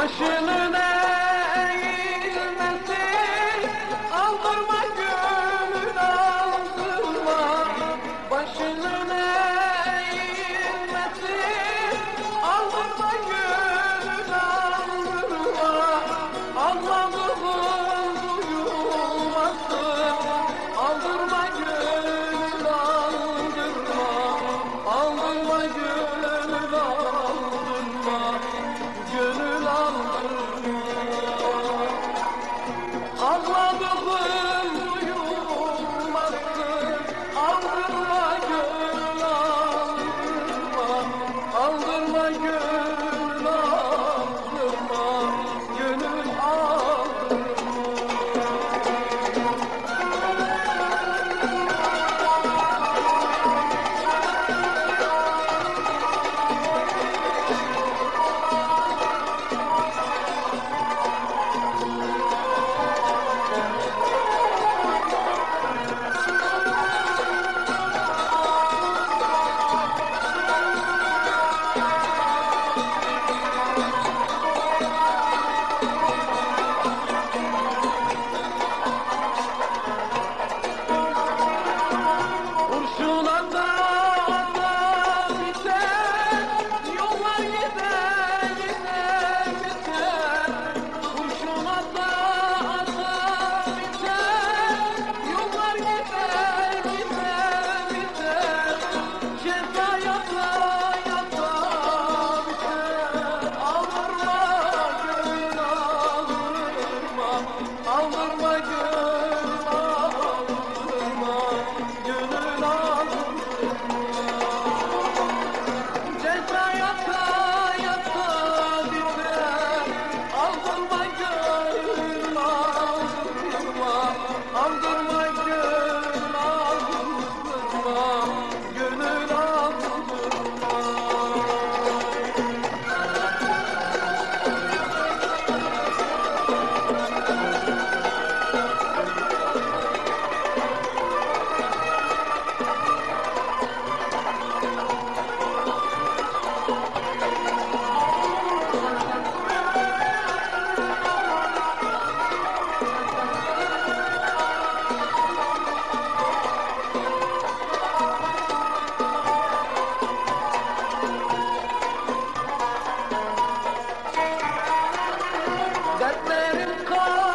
Başının eğilmesi Dertlerim kalkınca